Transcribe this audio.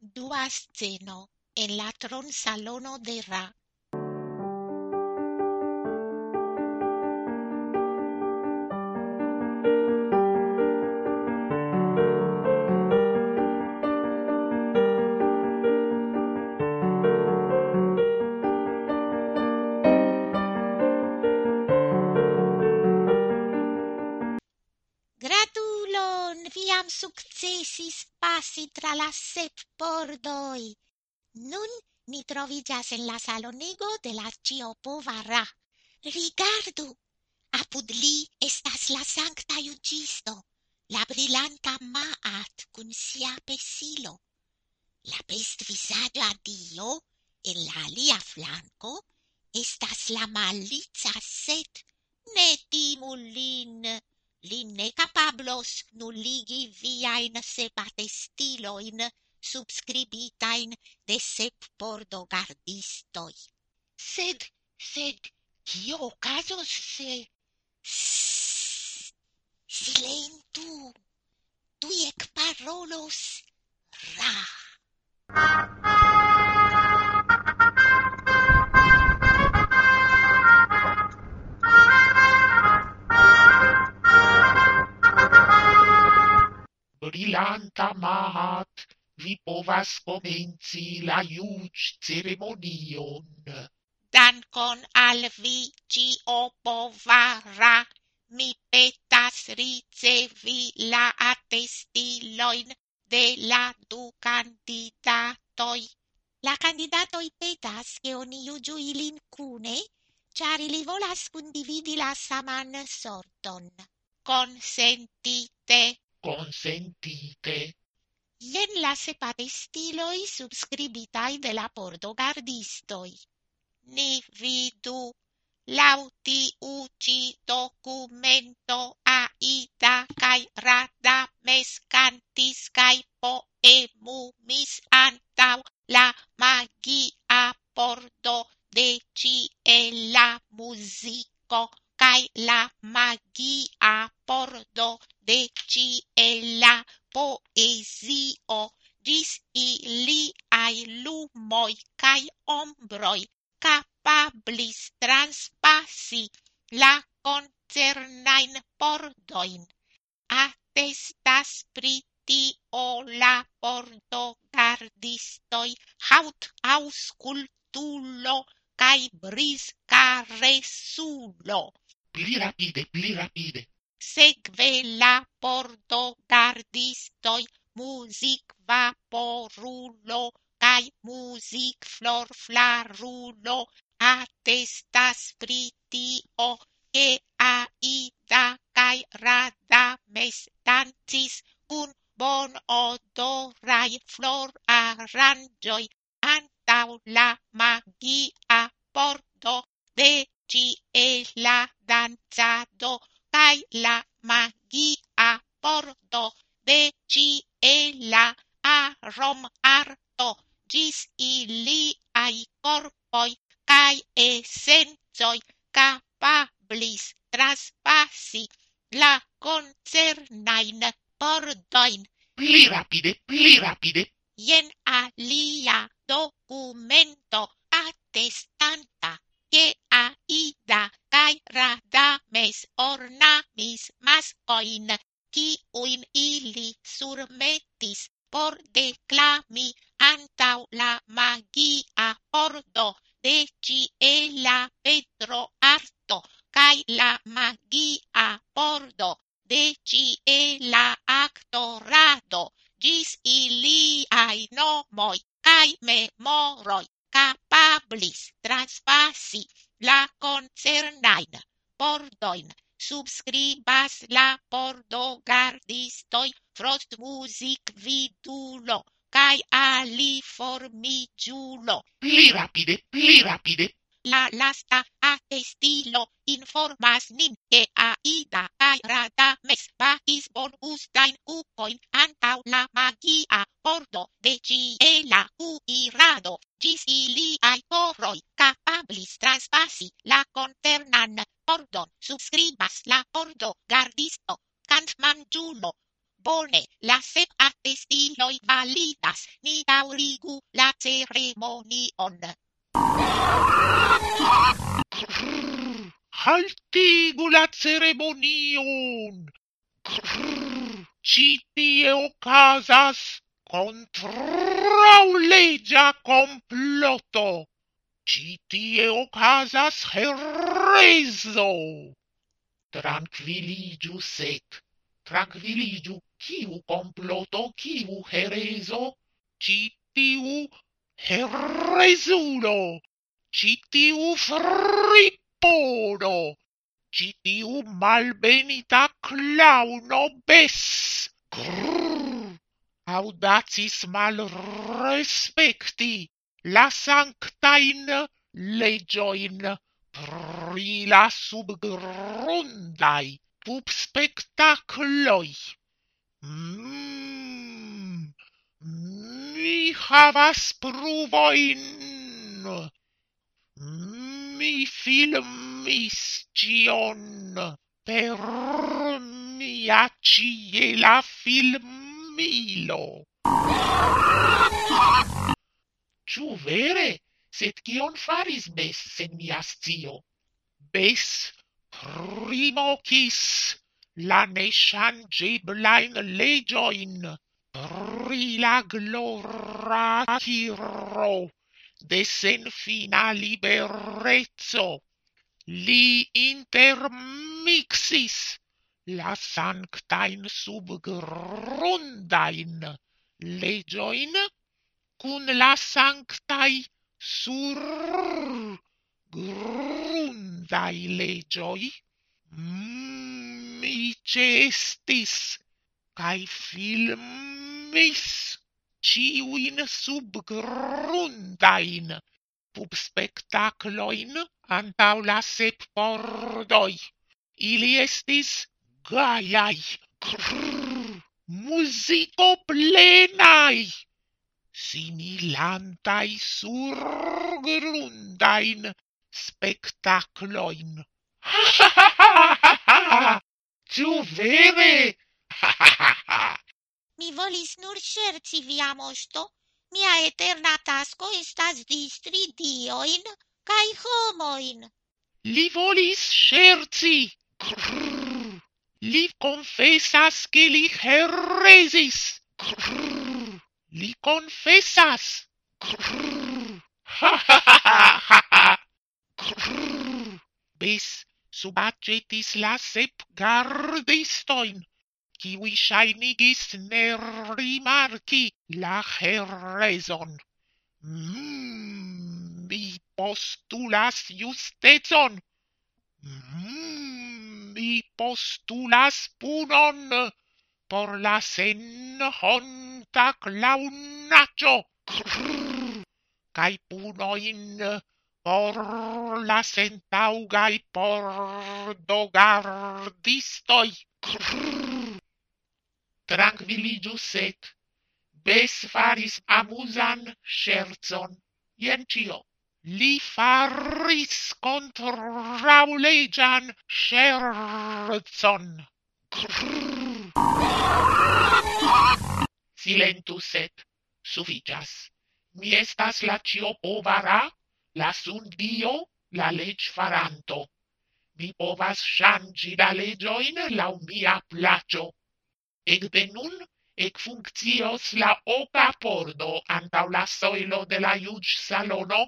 duasceno en la Ra. Passi tra la sep pordoi. Nun ni trovigas en la salonego de la ciopova Ra. Rigardu, apud li estas la sancta iugisto, la brilanta Maat cun sia pesilo. La best visaggio a Dio, en la alia flanco, estas la malica set, ne timulin, li ne capablos nulligi viain sepatestiloin subscribitain de sep pordo gardistoi. Sed, sed, cio ocasos se... Sss, silentu, Tu ec parolos ra. brilanta mat, vi povas comenci la iuc ceremonion. Dankon al vi, cio povara, mi petas ricevi la attestiloin de la du candidatoi. La candidatoi petas che oni iugiu ilin cune, char ili volas condividi la saman sorton. Consentite consentite. Jen la separestiloi subscribitai de la portogardistoi. Ni vidu lauti uci documento documento aida cae rada mes cantis cae poemumis antau la magia pordo capablis transpassi la concernain pordoin. Atestas pri tio la porto gardistoi haut auscultulo cae brisca resulo. Pli rapide, pli rapide. Segve la porto gardistoi music vaporulo cae music flor flarulo attestas pri tio, che Aida cae Radames dancis cun bon odorai flor arangioi antau la magia pordo de ciela danzado cae la magia pordo de ciela arom arto gis iliai corpoi essenzoi capablis traspassi la concernain pordoin. Pli rapide, pli rapide. Ien alia documento attestanta che Aida cae Radames ornamis qui un ili surmetis por declami eblis transpasi la concernain pordoin, subscribas la pordo gardistoi frost music vidulo, cae ali formigiulo. Pli rapide, pli rapide. La lasta estilo informas nin che aida kai radames bagis bonustain ucoin antau la magia ordo de ciela cuirado gis iliai corroi capablis traspasi la conternan ordon. Subscribas la ordo gardisto cant mangiulo bone la sep attestiloi validas. Ni daurigu la ceremonion. Haltigu la ceremonion! Ci tie ocasas contraulegia comploto! Ci tie ocasas herezo! Tranquiligiu set, tranquiligiu kiu comploto, kiu hereso? ci tiu ci tiu frippudo, ci tiu malbenita clauno bes, grrr, audacis malrespekti la sanctain legioin pri la subgrundai pub spectacloi. Mm, mi havas pruvoin mi filmis cion per mia ciela filmilo. Ciu vere? Sed cion faris Bes sen mia scio? Bes primocis la nechangeblain legioin pri la glora tiro de senfina liberezzo. Li intermixis la sanctain subgrundain legioin cun la sanctai sur grundai legioi mice estis cae filmis ciuin subgrundain pubspectacloin antau la sep pordoi. Ili estis gaiai, crrrr, musico plenai, similantai surgrundain spectacloin. Ha ha ha ha ha! Ciu vere? Ha ha ha! mi volis nur scherzi via mosto. Mia eterna tasco estas distri dioin cae homoin. Li volis scherzi. Grrr. Li confessas che li heresis. Grrr. Li confessas. Grrr. Ha ha ha ha ha. Grrr. Bis subacetis la sep gardistoin kiui shainigis ne rimarki la herezon. Mm, mi postulas justezon. Mm, mi postulas punon por la senhonta claunacho. Cai punoin por la sentaugai por dogardistoi. Crrr tranquilligiu set, Bes faris amusan scherzon, jen cio. Li faris contraulegian scherzon. Silentus Silentu set, suficias. Mi estas la cio povara, la sun dio, la leg faranto. Mi povas shangi la legioin lau mia placio. Ekde nun ekfunkcios la oka pordo antau la soilo de la iuge salono